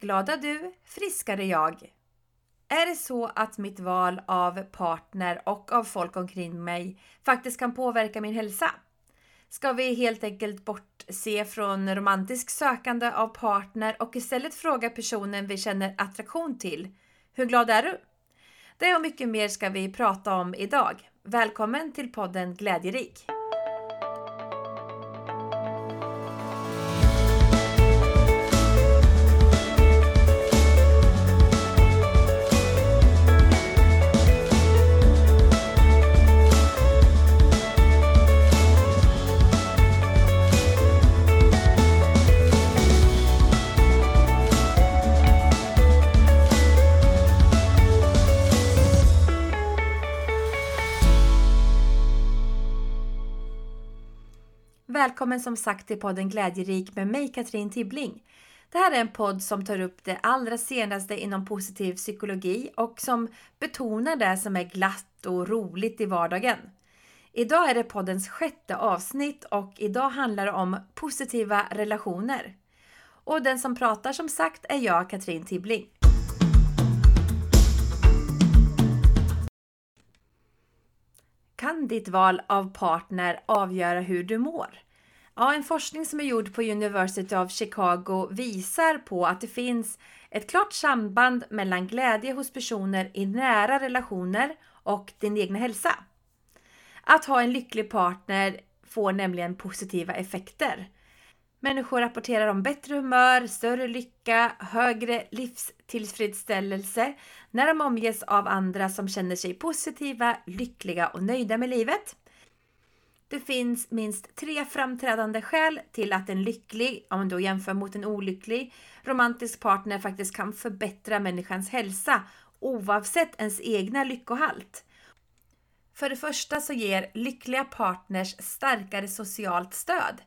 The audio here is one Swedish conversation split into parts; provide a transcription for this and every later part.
Glada du, friskare jag. Är det så att mitt val av partner och av folk omkring mig faktiskt kan påverka min hälsa? Ska vi helt enkelt bortse från romantisk sökande av partner och istället fråga personen vi känner attraktion till. Hur glad är du? Det och mycket mer ska vi prata om idag. Välkommen till podden Glädjerik! Välkommen som sagt till podden Glädjerik med mig Katrin Tibbling. Det här är en podd som tar upp det allra senaste inom positiv psykologi och som betonar det som är glatt och roligt i vardagen. Idag är det poddens sjätte avsnitt och idag handlar det om positiva relationer. Och den som pratar som sagt är jag, Katrin Tibbling. Kan ditt val av partner avgöra hur du mår? Ja, en forskning som är gjord på University of Chicago visar på att det finns ett klart samband mellan glädje hos personer i nära relationer och din egna hälsa. Att ha en lycklig partner får nämligen positiva effekter. Människor rapporterar om bättre humör, större lycka, högre livstillfredsställelse när de omges av andra som känner sig positiva, lyckliga och nöjda med livet. Det finns minst tre framträdande skäl till att en lycklig, om man då jämför mot en olycklig, romantisk partner faktiskt kan förbättra människans hälsa oavsett ens egna lyckohalt. För det första så ger lyckliga partners starkare socialt stöd.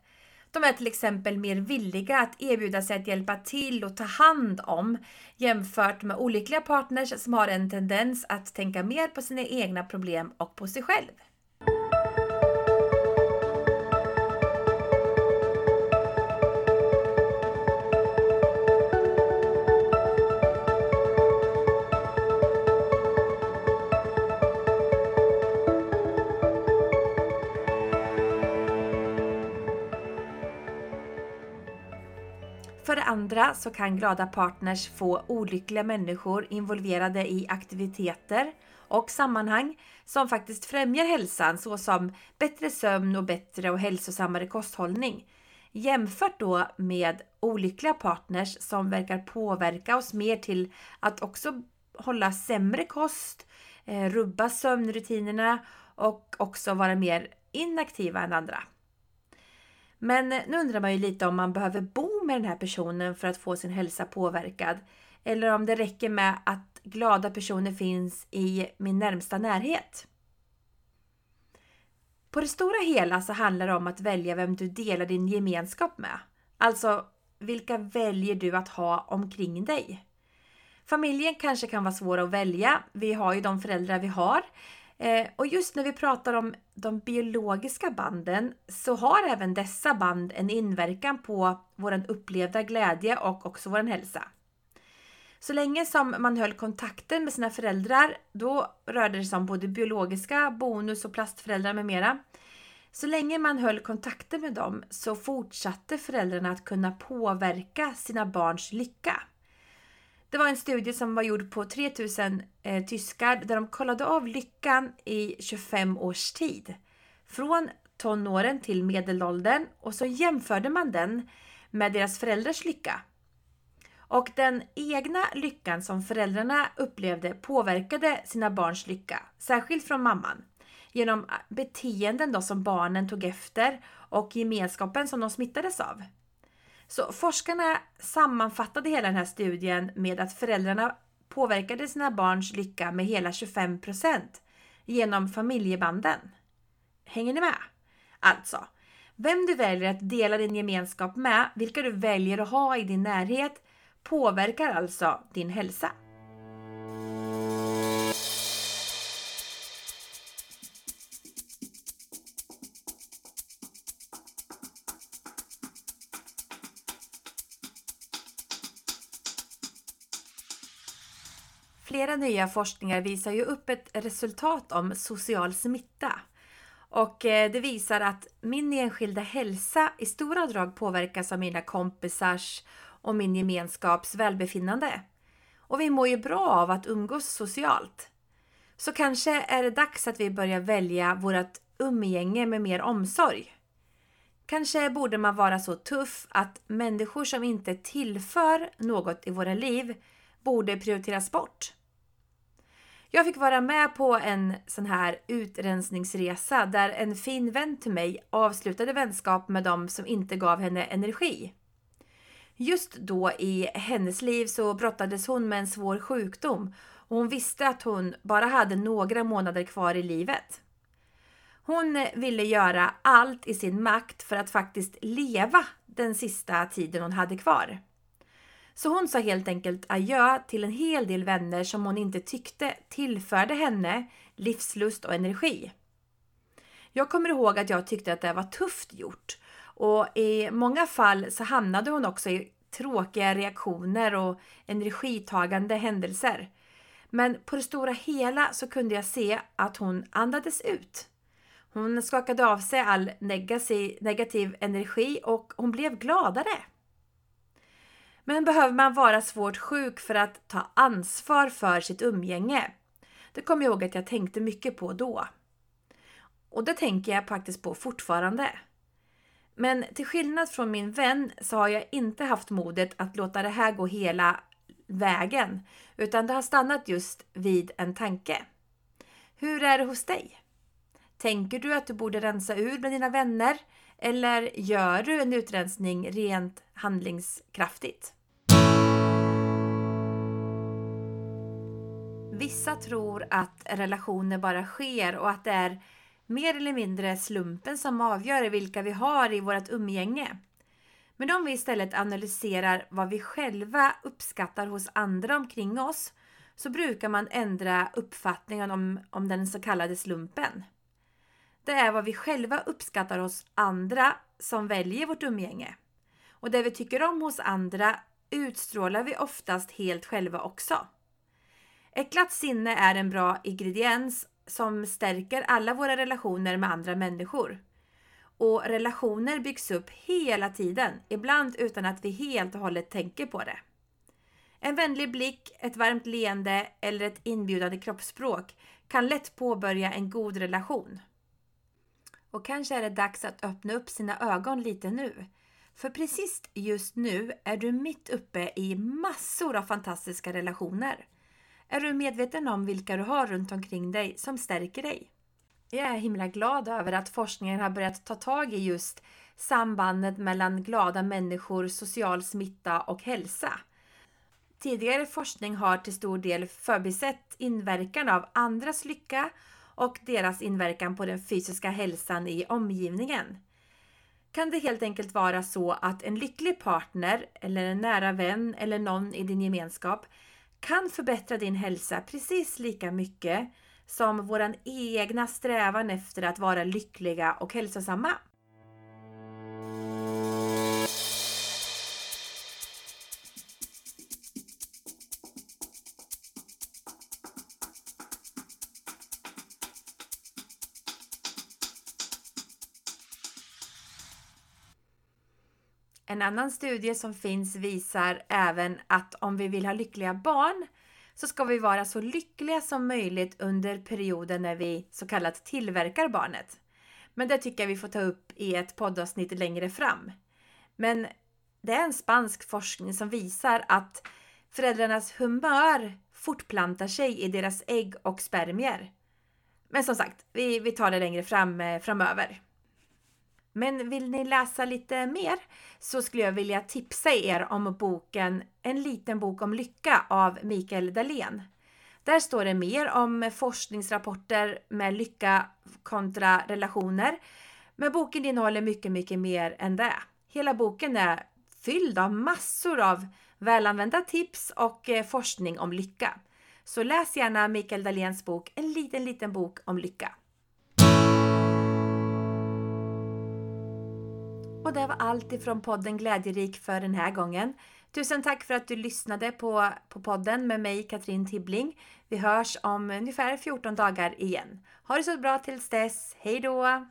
De är till exempel mer villiga att erbjuda sig att hjälpa till och ta hand om jämfört med olyckliga partners som har en tendens att tänka mer på sina egna problem och på sig själv. För det andra så kan glada partners få olyckliga människor involverade i aktiviteter och sammanhang som faktiskt främjar hälsan såsom bättre sömn och bättre och hälsosammare kosthållning. Jämfört då med olyckliga partners som verkar påverka oss mer till att också hålla sämre kost, eh, rubba sömnrutinerna och också vara mer inaktiva än andra. Men nu undrar man ju lite om man behöver bo med den här personen för att få sin hälsa påverkad. Eller om det räcker med att glada personer finns i min närmsta närhet. På det stora hela så handlar det om att välja vem du delar din gemenskap med. Alltså, vilka väljer du att ha omkring dig? Familjen kanske kan vara svår att välja. Vi har ju de föräldrar vi har. Eh, och just när vi pratar om de biologiska banden så har även dessa band en inverkan på vår upplevda glädje och också vår hälsa. Så länge som man höll kontakten med sina föräldrar, då rörde det sig om både biologiska, bonus och plastföräldrar med mera. Så länge man höll kontakten med dem så fortsatte föräldrarna att kunna påverka sina barns lycka. Det var en studie som var gjord på 3000 eh, tyskar där de kollade av lyckan i 25 års tid. Från tonåren till medelåldern och så jämförde man den med deras föräldrars lycka. Och den egna lyckan som föräldrarna upplevde påverkade sina barns lycka, särskilt från mamman. Genom beteenden då som barnen tog efter och gemenskapen som de smittades av. Så forskarna sammanfattade hela den här studien med att föräldrarna påverkade sina barns lycka med hela 25% genom familjebanden. Hänger ni med? Alltså, vem du väljer att dela din gemenskap med, vilka du väljer att ha i din närhet, påverkar alltså din hälsa. Flera nya forskningar visar ju upp ett resultat om social smitta. Och eh, det visar att min enskilda hälsa i stora drag påverkas av mina kompisars och min gemenskaps välbefinnande. Och vi mår ju bra av att umgås socialt. Så kanske är det dags att vi börjar välja vårt umgänge med mer omsorg. Kanske borde man vara så tuff att människor som inte tillför något i våra liv borde prioriteras bort. Jag fick vara med på en sån här utrensningsresa där en fin vän till mig avslutade vänskap med dem som inte gav henne energi. Just då i hennes liv så brottades hon med en svår sjukdom och hon visste att hon bara hade några månader kvar i livet. Hon ville göra allt i sin makt för att faktiskt leva den sista tiden hon hade kvar. Så hon sa helt enkelt adjö till en hel del vänner som hon inte tyckte tillförde henne livslust och energi. Jag kommer ihåg att jag tyckte att det var tufft gjort och i många fall så hamnade hon också i tråkiga reaktioner och energitagande händelser. Men på det stora hela så kunde jag se att hon andades ut. Hon skakade av sig all negativ energi och hon blev gladare. Men behöver man vara svårt sjuk för att ta ansvar för sitt umgänge? Det kommer jag ihåg att jag tänkte mycket på då. Och det tänker jag faktiskt på fortfarande. Men till skillnad från min vän så har jag inte haft modet att låta det här gå hela vägen, utan det har stannat just vid en tanke. Hur är det hos dig? Tänker du att du borde rensa ur med dina vänner eller gör du en utrensning rent handlingskraftigt? Vissa tror att relationer bara sker och att det är mer eller mindre slumpen som avgör vilka vi har i vårt umgänge. Men om vi istället analyserar vad vi själva uppskattar hos andra omkring oss så brukar man ändra uppfattningen om, om den så kallade slumpen. Det är vad vi själva uppskattar hos andra som väljer vårt umgänge. Och det vi tycker om hos andra utstrålar vi oftast helt själva också. Ett glatt sinne är en bra ingrediens som stärker alla våra relationer med andra människor. Och relationer byggs upp hela tiden, ibland utan att vi helt och hållet tänker på det. En vänlig blick, ett varmt leende eller ett inbjudande kroppsspråk kan lätt påbörja en god relation. Och kanske är det dags att öppna upp sina ögon lite nu. För precis just nu är du mitt uppe i massor av fantastiska relationer. Är du medveten om vilka du har runt omkring dig som stärker dig? Jag är himla glad över att forskningen har börjat ta tag i just sambandet mellan glada människor, social smitta och hälsa. Tidigare forskning har till stor del förbisett inverkan av andras lycka och deras inverkan på den fysiska hälsan i omgivningen. Kan det helt enkelt vara så att en lycklig partner eller en nära vän eller någon i din gemenskap kan förbättra din hälsa precis lika mycket som vår egna strävan efter att vara lyckliga och hälsosamma. En annan studie som finns visar även att om vi vill ha lyckliga barn så ska vi vara så lyckliga som möjligt under perioden när vi så kallat tillverkar barnet. Men det tycker jag vi får ta upp i ett poddavsnitt längre fram. Men det är en spansk forskning som visar att föräldrarnas humör fortplantar sig i deras ägg och spermier. Men som sagt, vi, vi tar det längre fram eh, framöver. Men vill ni läsa lite mer så skulle jag vilja tipsa er om boken En liten bok om lycka av Mikael Dahlén. Där står det mer om forskningsrapporter med lycka kontra relationer. Men boken innehåller mycket, mycket mer än det. Hela boken är fylld av massor av välanvända tips och eh, forskning om lycka. Så läs gärna Mikael Dahléns bok En liten, liten bok om lycka. Och det var allt ifrån podden Glädjerik för den här gången. Tusen tack för att du lyssnade på, på podden med mig Katrin Tibbling. Vi hörs om ungefär 14 dagar igen. Ha det så bra tills dess. Hej då!